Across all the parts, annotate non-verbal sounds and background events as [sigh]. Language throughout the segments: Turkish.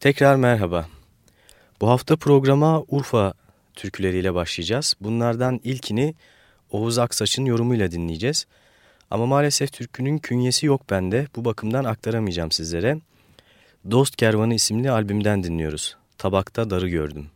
Tekrar merhaba. Bu hafta programa Urfa türküleriyle başlayacağız. Bunlardan ilkini Oğuz Aksaç'ın yorumuyla dinleyeceğiz. Ama maalesef türkünün künyesi yok bende. Bu bakımdan aktaramayacağım sizlere. Dost Kervanı isimli albümden dinliyoruz. Tabakta darı gördüm.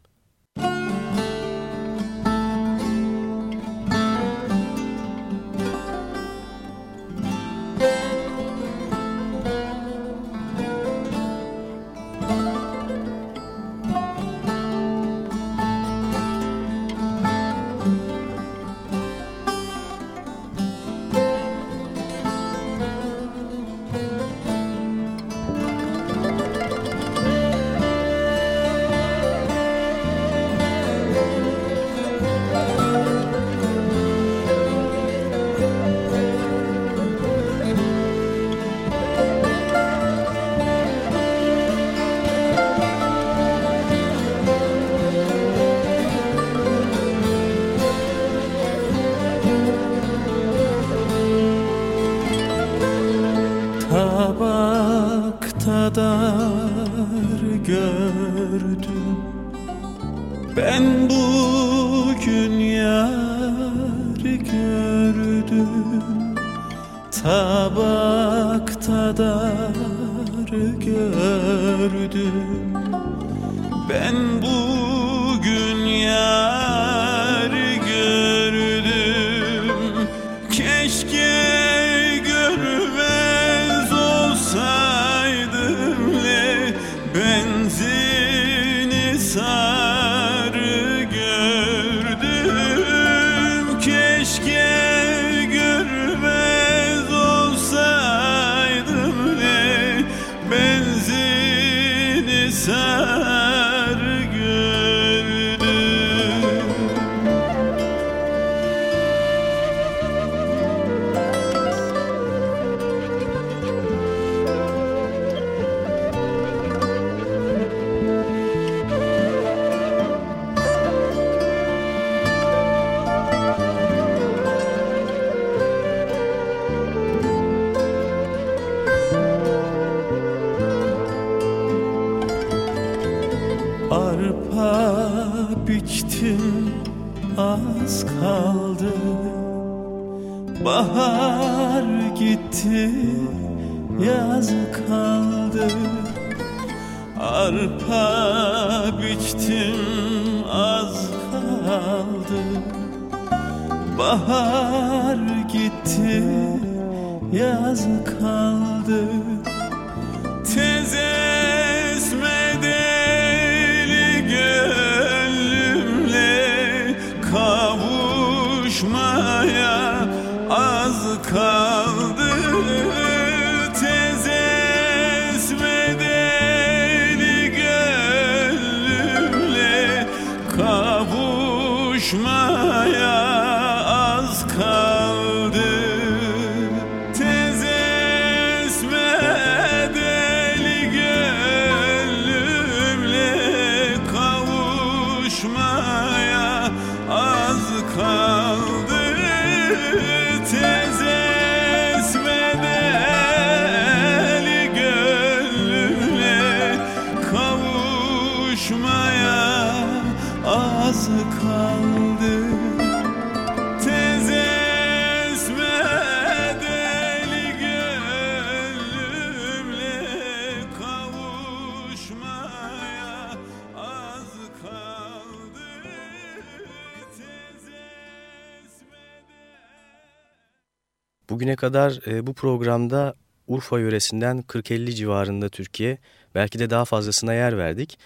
Kadar e, bu programda Urfa yöresinden 40-50 civarında Türkiye, belki de daha fazlasına yer verdik.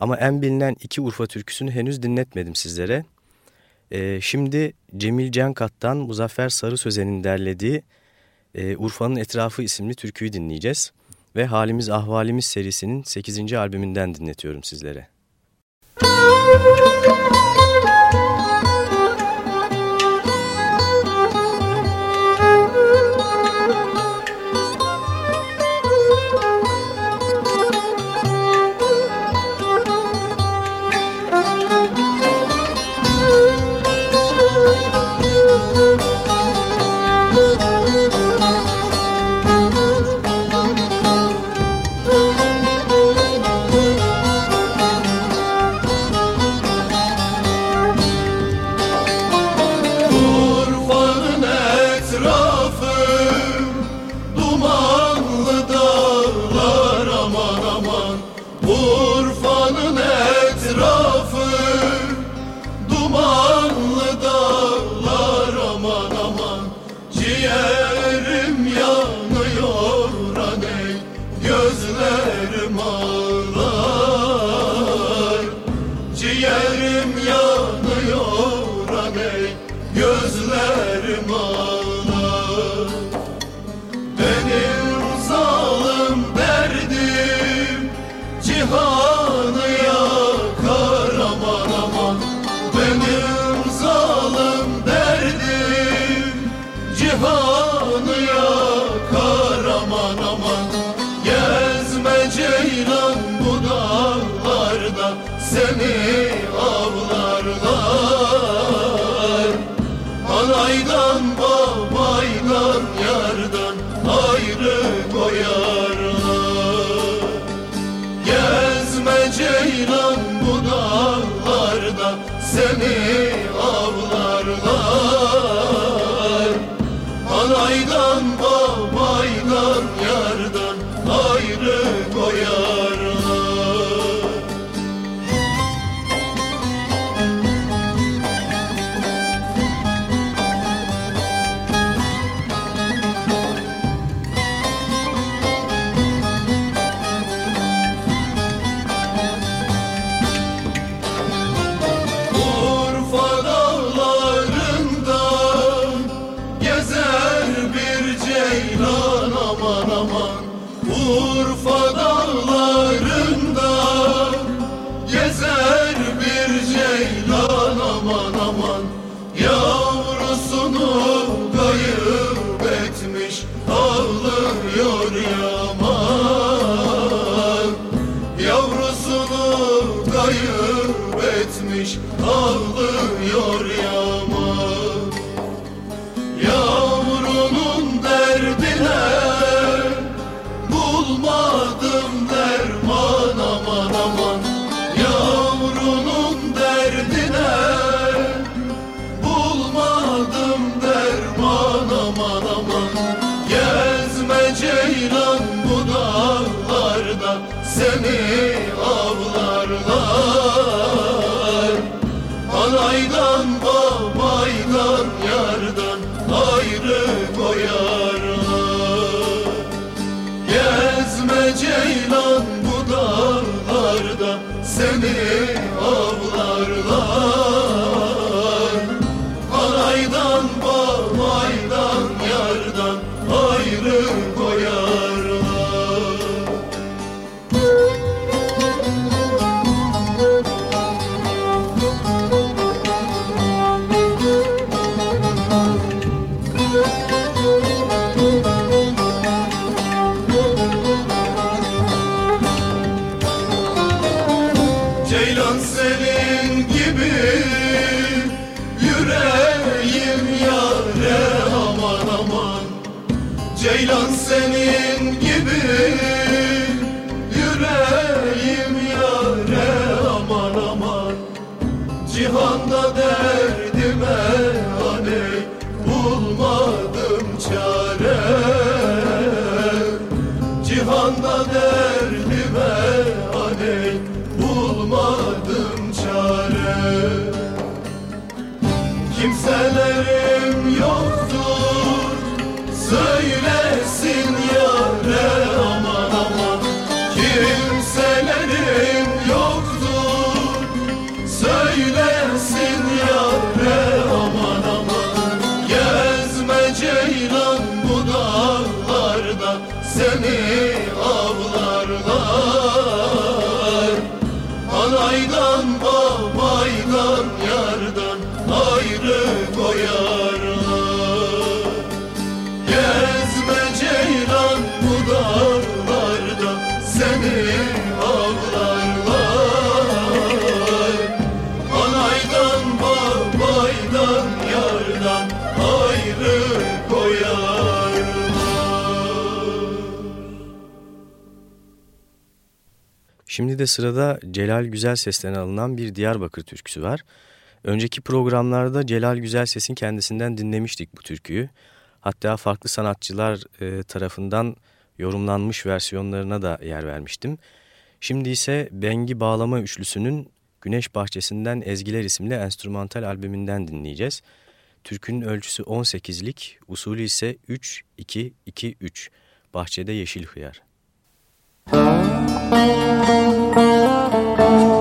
Ama en bilinen iki Urfa türküsünü henüz dinletmedim sizlere. E, şimdi Cemil Cankat'tan Muzaffer Sarı Sözen'in derlediği e, Urfa'nın Etrafı isimli türküyü dinleyeceğiz. Ve Halimiz Ahvalimiz serisinin 8. albümünden dinletiyorum sizlere. Müzik [laughs] avlarlar Şimdi de sırada Celal Güzel Ses'ten alınan bir Diyarbakır türküsü var. Önceki programlarda Celal Güzel Ses'in kendisinden dinlemiştik bu türküyü. Hatta farklı sanatçılar e, tarafından yorumlanmış versiyonlarına da yer vermiştim. Şimdi ise Bengi Bağlama Üçlüsü'nün Güneş Bahçesi'nden Ezgiler isimli enstrümantal albümünden dinleyeceğiz. Türkünün ölçüsü 18'lik, usulü ise 3-2-2-3, Bahçede Yeşil Hıyar. Thank you.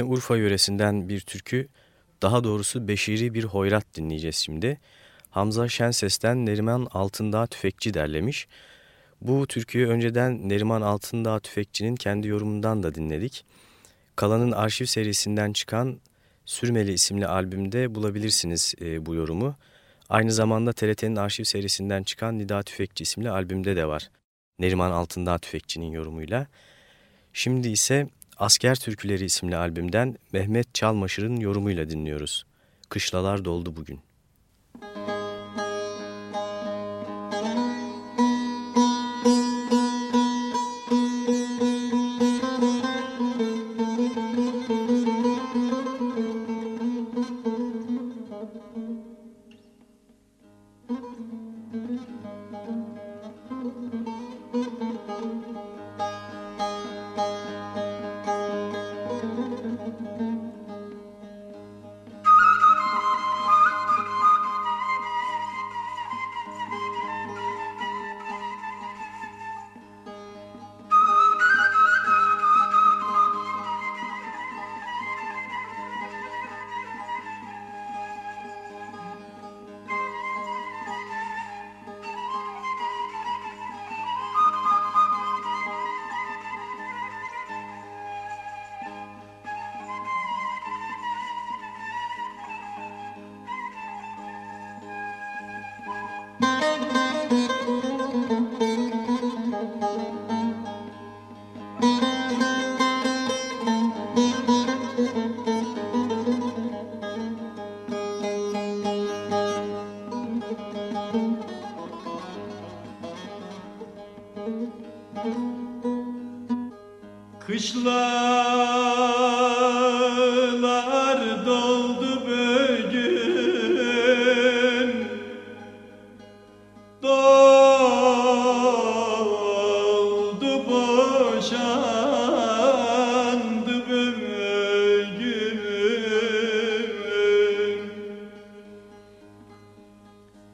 Yine Urfa yöresinden bir türkü, daha doğrusu Beşiri bir hoyrat dinleyeceğiz şimdi. Hamza Şenses'ten Neriman Altındağ Tüfekçi derlemiş. Bu türküyü önceden Neriman Altındağ Tüfekçi'nin kendi yorumundan da dinledik. Kalan'ın arşiv serisinden çıkan Sürmeli isimli albümde bulabilirsiniz e, bu yorumu. Aynı zamanda TRT'nin arşiv serisinden çıkan Nida Tüfekçi isimli albümde de var. Neriman Altındağ Tüfekçi'nin yorumuyla. Şimdi ise Asker Türküleri isimli albümden Mehmet Çalmaşır'ın yorumuyla dinliyoruz. Kışlalar doldu bugün.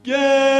Yay!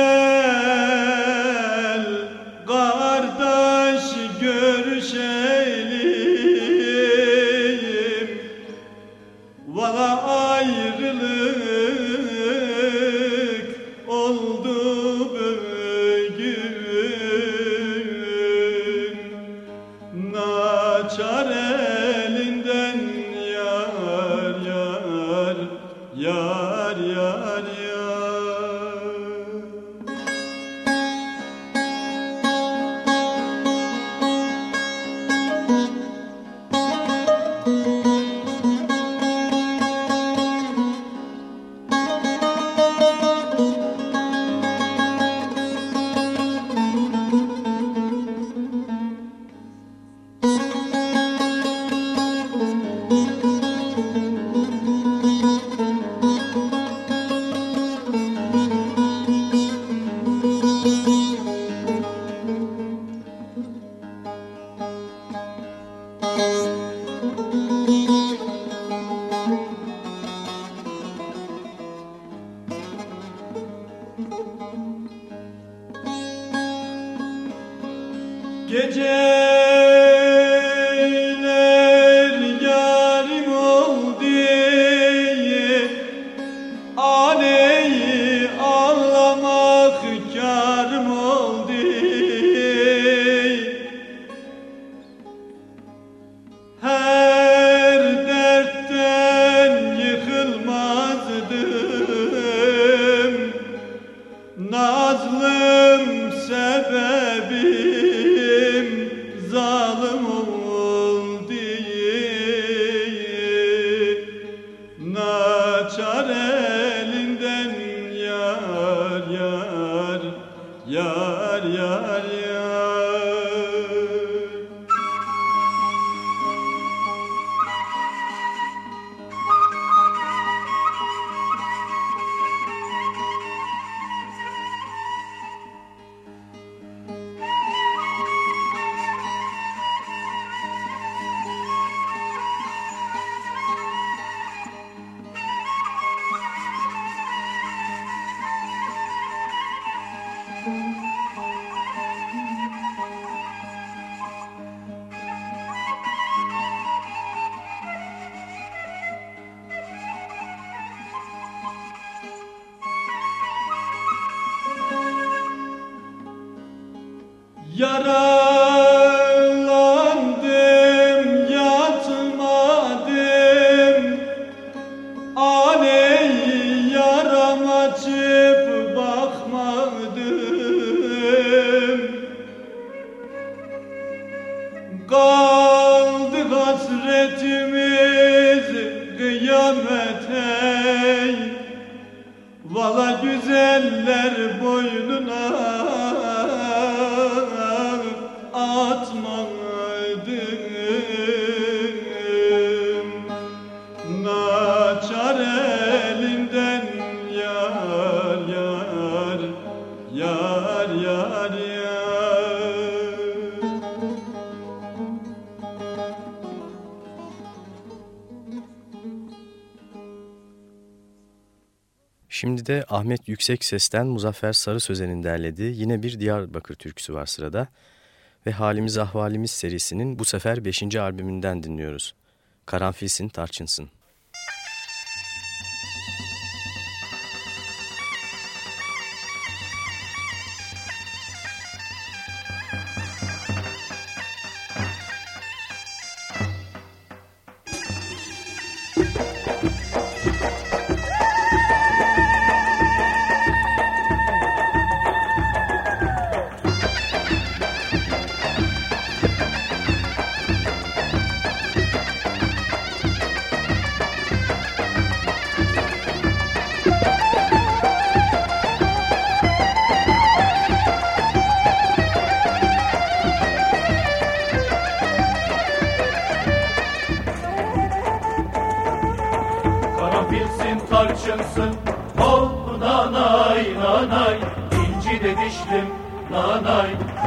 Şimdi de Ahmet Yüksek Ses'ten Muzaffer Sarı Sözen'in derlediği yine bir Diyarbakır türküsü var sırada. Ve Halimiz Ahvalimiz serisinin bu sefer 5. albümünden dinliyoruz. Karanfilsin tarçınsın.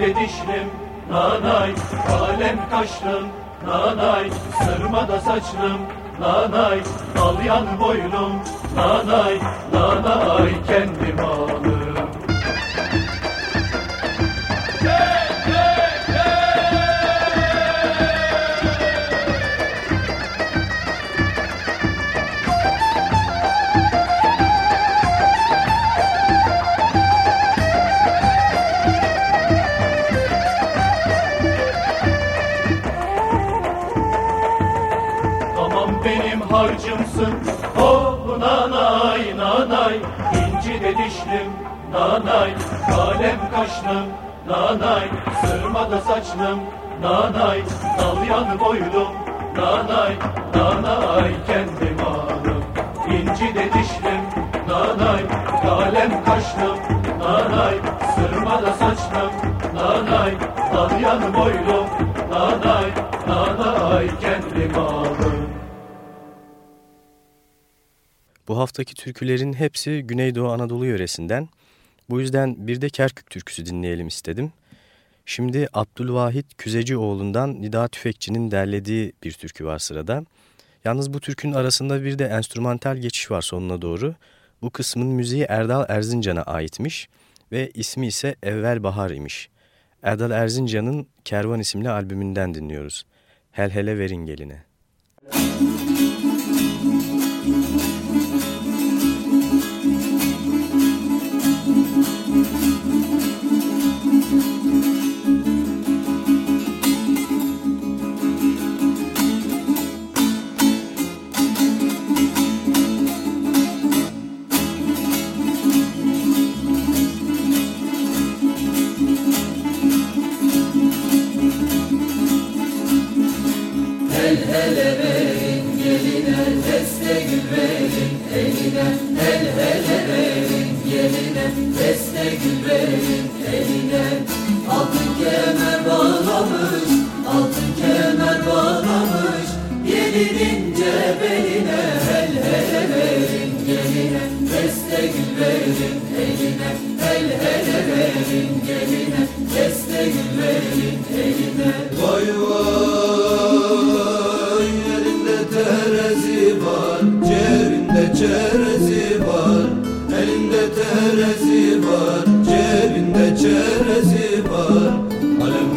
de dişlim nanay. Kalem kaşlım nanay. Sırmada saçlım nanay. Dalyan boylum nanay. Nanay kendi malım Dişlim nanay Kalem kaşlım nanay Sırmada saçlım nanay Dalyan boylum nanay Nanay kendi malım İnci de dişlim nanay Kalem kaşlım nanay Sırmada saçlım nanay Dalyan boylum nanay Nanay kendi Bu haftaki türkülerin hepsi Güneydoğu Anadolu yöresinden. Bu yüzden bir de Kerkük türküsü dinleyelim istedim. Şimdi Abdülvahit Küzecioğlu'ndan Nida Tüfekçi'nin derlediği bir türkü var sırada. Yalnız bu türkün arasında bir de enstrümantal geçiş var sonuna doğru. Bu kısmın müziği Erdal Erzincan'a aitmiş ve ismi ise Evvel Bahar imiş. Erdal Erzincan'ın Kervan isimli albümünden dinliyoruz. Hel hele verin geline. Müzik kemer bağlamış Altın kemer bağlamış Gelinin cebeline El hele verin geline Deste gül verin eline El hele verin geline Deste gül verin eline. Vay vay Elinde terezi var Cebinde çerezi var. Elinde terezi var Cebinde çerezi var.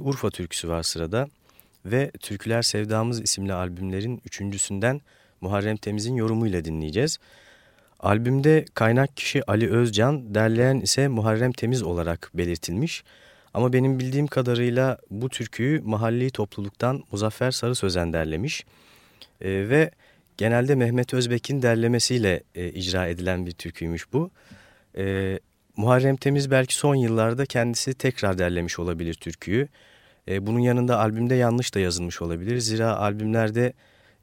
Urfa türküsü var sırada ve Türküler Sevdamız isimli albümlerin üçüncüsünden Muharrem Temiz'in yorumuyla dinleyeceğiz. Albümde kaynak kişi Ali Özcan, derleyen ise Muharrem Temiz olarak belirtilmiş. Ama benim bildiğim kadarıyla bu türküyü mahalli topluluktan Muzaffer Sarı Sözen derlemiş. E, ve genelde Mehmet Özbek'in derlemesiyle e, icra edilen bir türküymüş bu. E, Muharrem Temiz belki son yıllarda kendisi tekrar derlemiş olabilir türküyü. E, bunun yanında albümde yanlış da yazılmış olabilir. Zira albümlerde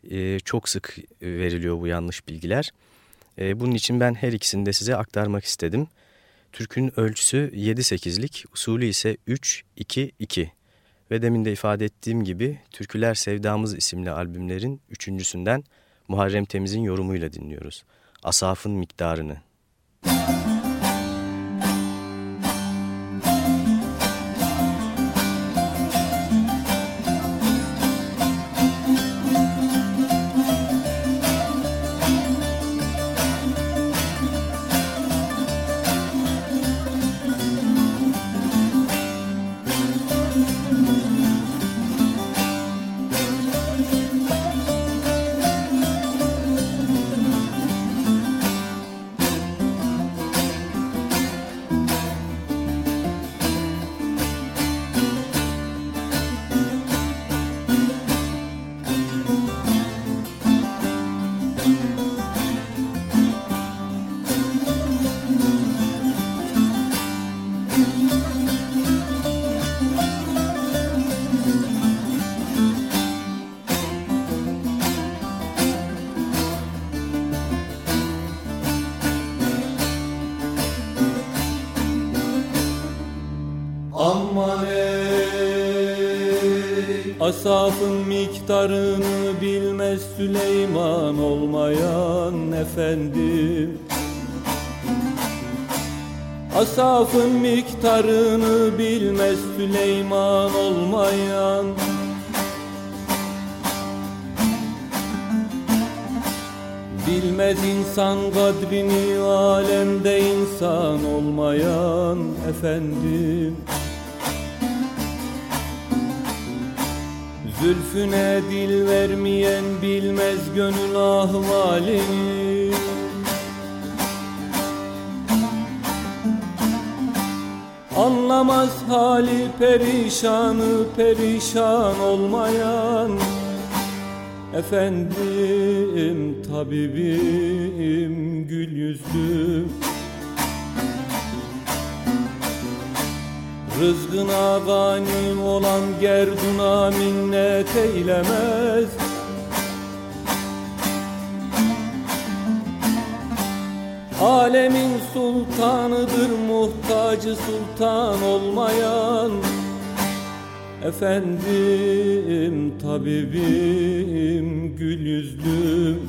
e, çok sık veriliyor bu yanlış bilgiler. E, bunun için ben her ikisini de size aktarmak istedim. Türkün ölçüsü 7-8'lik, usulü ise 3-2-2. Ve demin de ifade ettiğim gibi Türküler Sevdamız isimli albümlerin üçüncüsünden Muharrem Temiz'in yorumuyla dinliyoruz. Asafın miktarını. Müzik Asafın miktarını bilmez Süleyman olmayan efendim. Asafın miktarını bilmez Süleyman olmayan. Bilmez insan kadrini alemde insan olmayan efendim Zülfüne dil vermeyen bilmez gönül ahvalini Anlamaz hali perişanı perişan olmayan. Efendim tabibim gül yüzlüm Rızkına gani olan gerduna minnet eylemez. Alemin sultanıdır muhtacı sultan olmayan. Efendim tabibim gül yüzlüm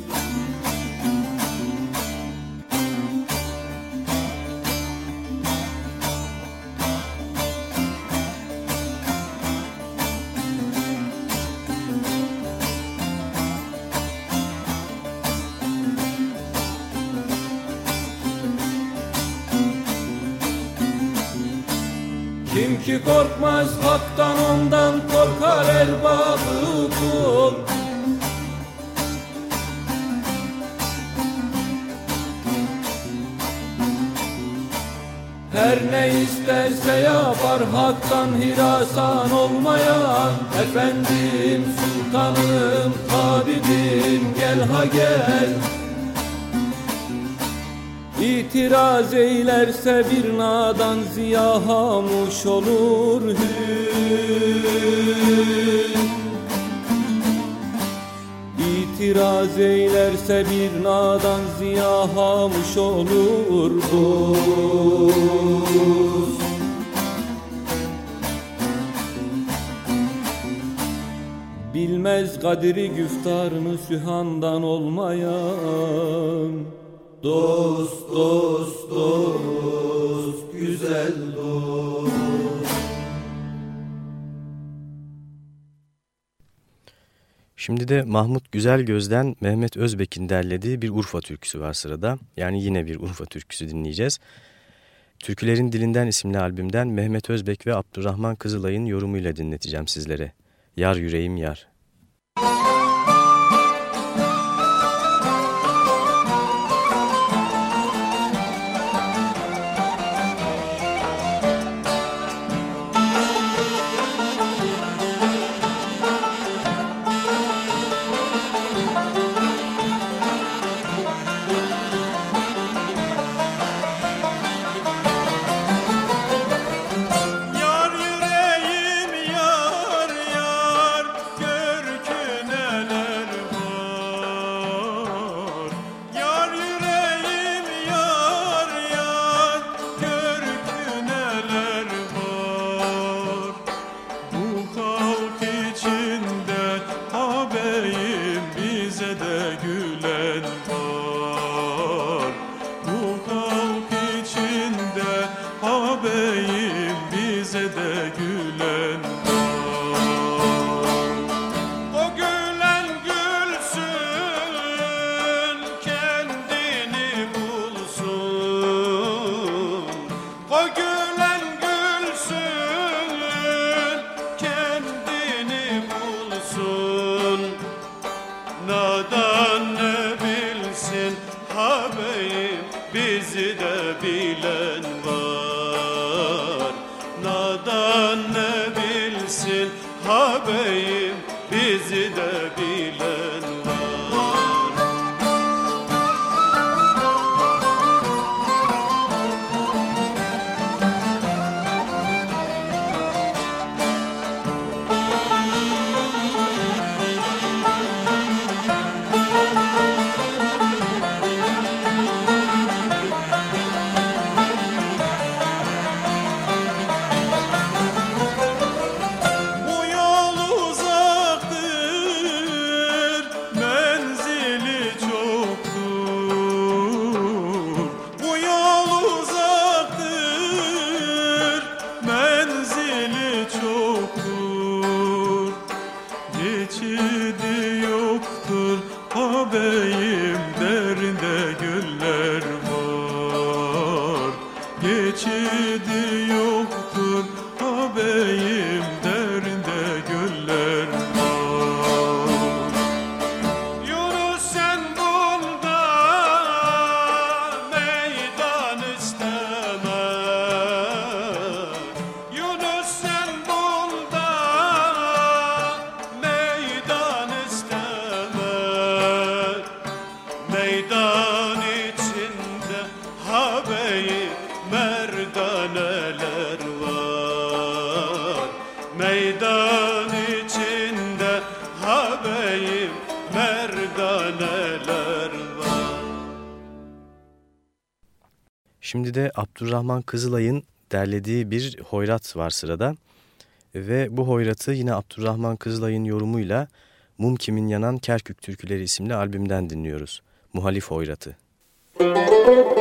ki korkmaz haktan ondan korkar erbabı kul. Her ne isterse yapar haktan hirasan olmayan. Efendim sultanım tabibim gel ha gel İtiraz eylerse bir nadan ziya hamuş olur İtiraz eylerse bir nadan ziya hamuş olur Bilmez kadiri güftarını sühandan olmayan Dost, dost, dost, güzel dost. Şimdi de Mahmut Güzel Göz'den Mehmet Özbek'in derlediği bir Urfa türküsü var sırada. Yani yine bir Urfa türküsü dinleyeceğiz. Türkülerin Dilinden isimli albümden Mehmet Özbek ve Abdurrahman Kızılay'ın yorumuyla dinleteceğim sizlere. Yar yüreğim yar. Müzik De Abdurrahman Kızılay'ın derlediği bir hoyrat var sırada. Ve bu hoyratı yine Abdurrahman Kızılay'ın yorumuyla Mum Kimin Yanan Kerkük Türküleri isimli albümden dinliyoruz. Muhalif Hoyratı. Müzik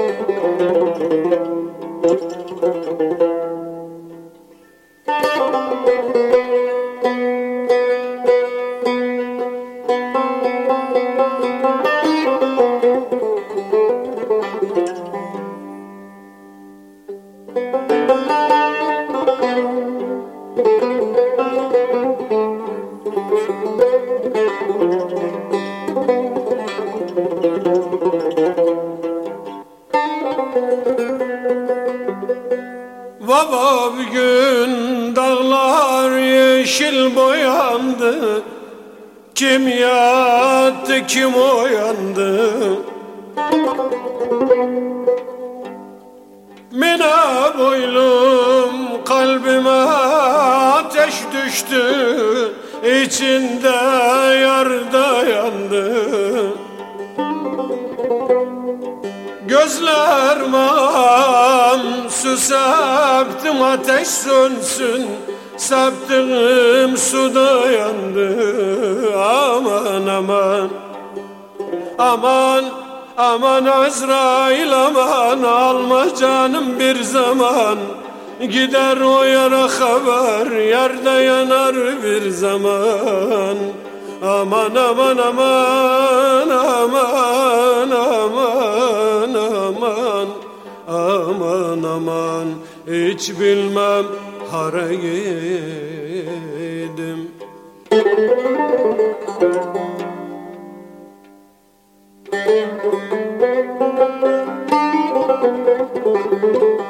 yeşil boyandı Kim yattı kim uyandı Mina boylum kalbime ateş düştü içinde yarda yandı Gözlerime su septim ateş sönsün Septiğim suda yandı Aman aman. Aman aman Azrail aman. Alma canım bir zaman. Gider o yara haber Yerde yanar bir zaman. Aman aman aman aman aman aman. Aman aman. Hiç bilmem kara yedim Müzik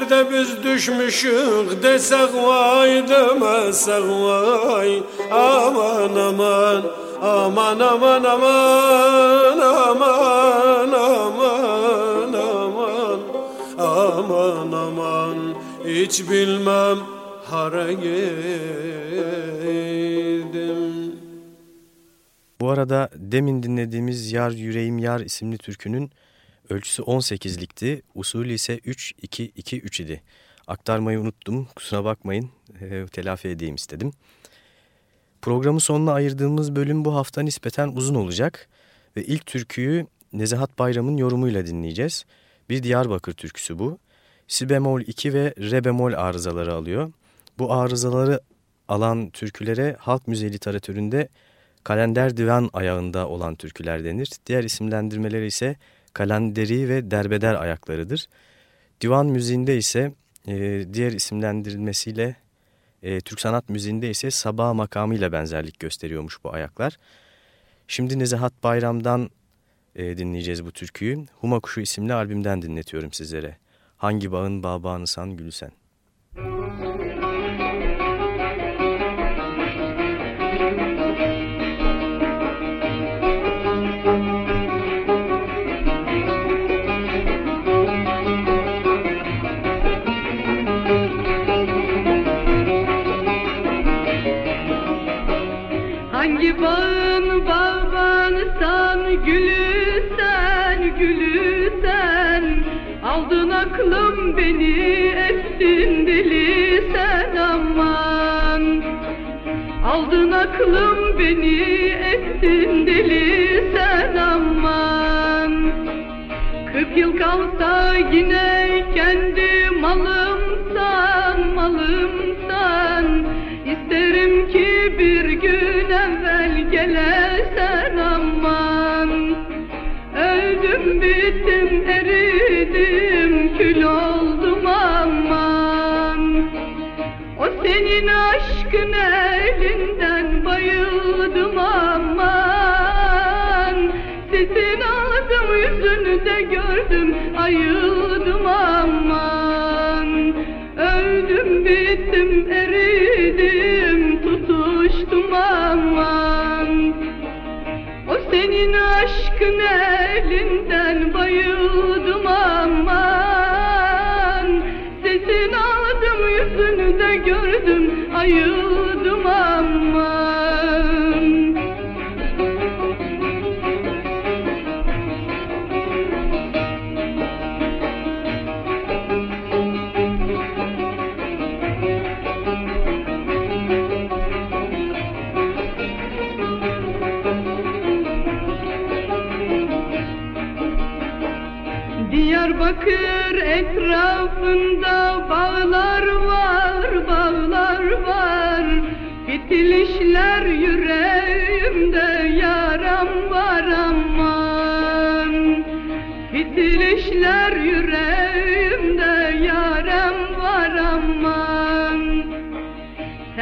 derde biz düşmüşük desek vay demesek vay. Aman aman aman aman aman aman aman aman. Aman aman hiç bilmem hara girdim. Bu arada demin dinlediğimiz Yar Yüreğim Yar isimli türkünün ölçüsü 18'likti, usulü ise 3-2-2-3 idi. Aktarmayı unuttum, kusura bakmayın, e, telafi edeyim istedim. Programın sonuna ayırdığımız bölüm bu hafta nispeten uzun olacak ve ilk türküyü Nezahat Bayram'ın yorumuyla dinleyeceğiz. Bir Diyarbakır türküsü bu. Si bemol 2 ve re bemol arızaları alıyor. Bu arızaları alan türkülere halk müziği literatüründe kalender divan ayağında olan türküler denir. Diğer isimlendirmeleri ise kalenderi ve derbeder ayaklarıdır. Divan müziğinde ise e, diğer isimlendirilmesiyle e, Türk sanat müziğinde ise sabah makamıyla benzerlik gösteriyormuş bu ayaklar. Şimdi Nezahat Bayram'dan e, dinleyeceğiz bu türküyü. Huma Kuşu isimli albümden dinletiyorum sizlere. Hangi bağın babağını san gülsen. Ettin deli sen aman. Kırk yıl kalsa yine kendi malımsan malımsan. İsterim ki bir gün evvel gelesen aman. Öldüm bittim eridim kül oldum aman. O senin aşkın elinden bayıldım aman imam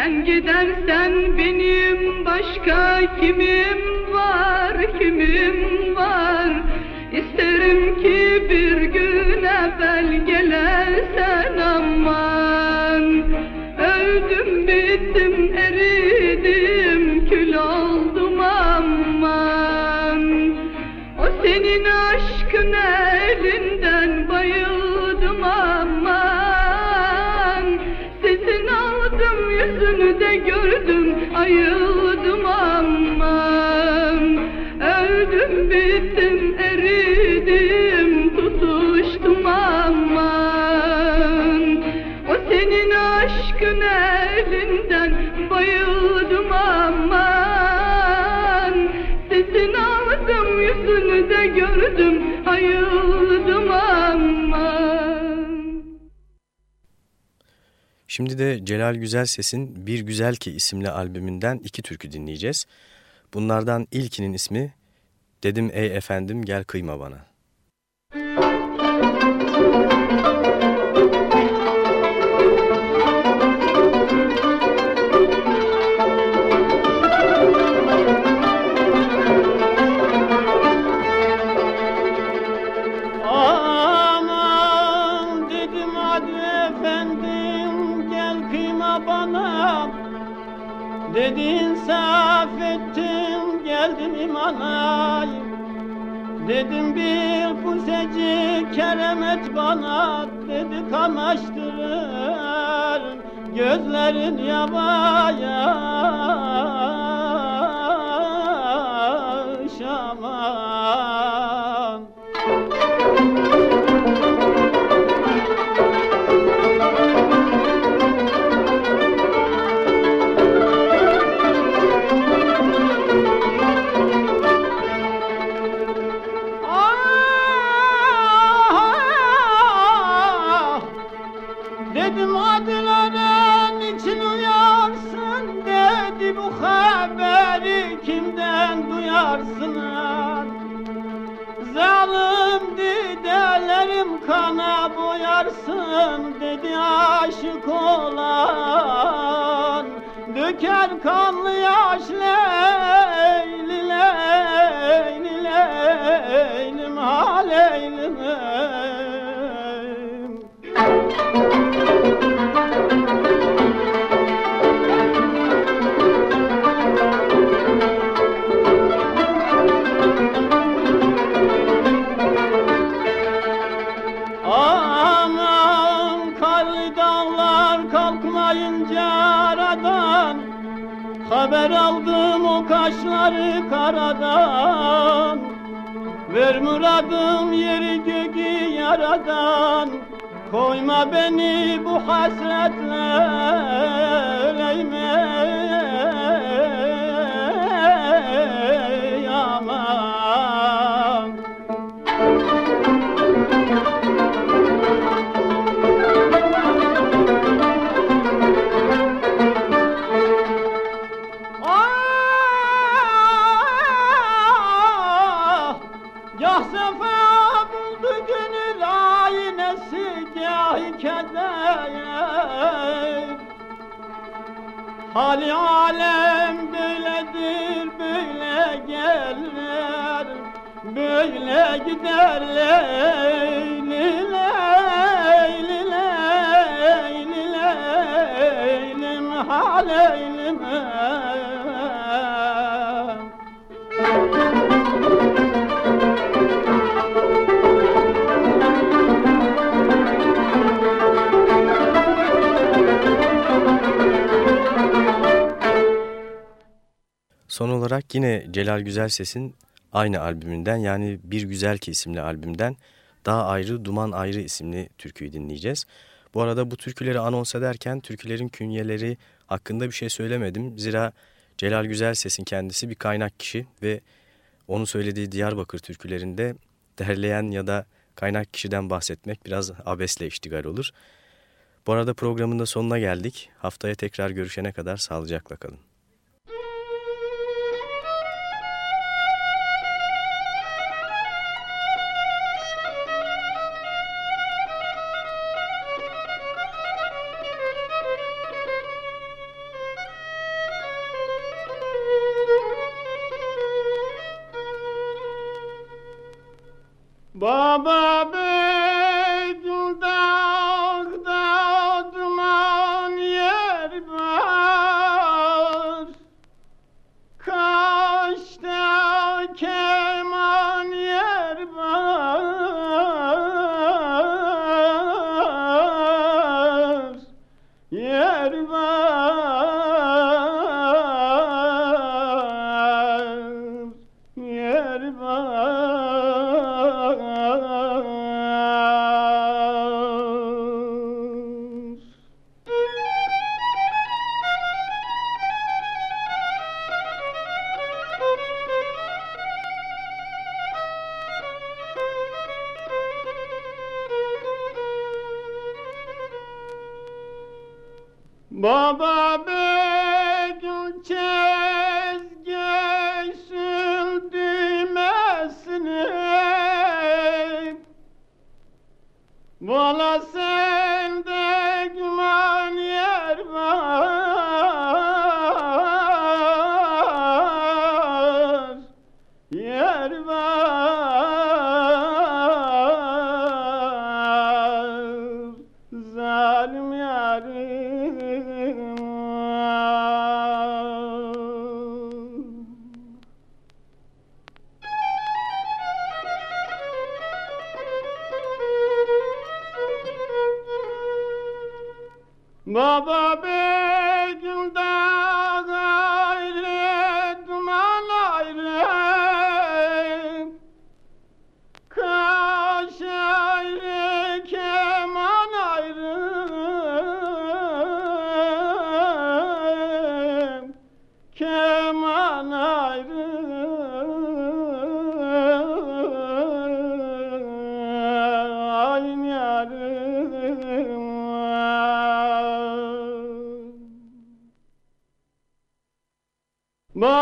Sen gidersen benim başka kimim var, kimim Şimdi de Celal Güzel Ses'in Bir Güzel Ki isimli albümünden iki türkü dinleyeceğiz. Bunlardan ilkinin ismi Dedim ey efendim gel kıyma bana. Dedin saf ettin geldim imana Dedim bir pusecik keremet bana. Dedi kamaştırır Gözlerin yabaya aşık olan Döker kanlı yaş leyli leyli leylim. ha Haber aldım o kaşları karadan. Ver muradım yeri göğü yaradan. Koyma beni bu hasretle öleyme Hali alem böyledir böyle gelir. Böyle gider leyli leyli leyli leylim. Ha Son olarak yine Celal Güzelses'in aynı albümünden yani Bir Güzel Ki isimli albümden Daha Ayrı Duman Ayrı isimli türküyü dinleyeceğiz. Bu arada bu türküleri anons ederken türkülerin künyeleri hakkında bir şey söylemedim. Zira Celal Güzelses'in kendisi bir kaynak kişi ve onun söylediği Diyarbakır türkülerinde derleyen ya da kaynak kişiden bahsetmek biraz abesle iştigal olur. Bu arada programın da sonuna geldik. Haftaya tekrar görüşene kadar sağlıcakla kalın.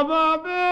Baba becül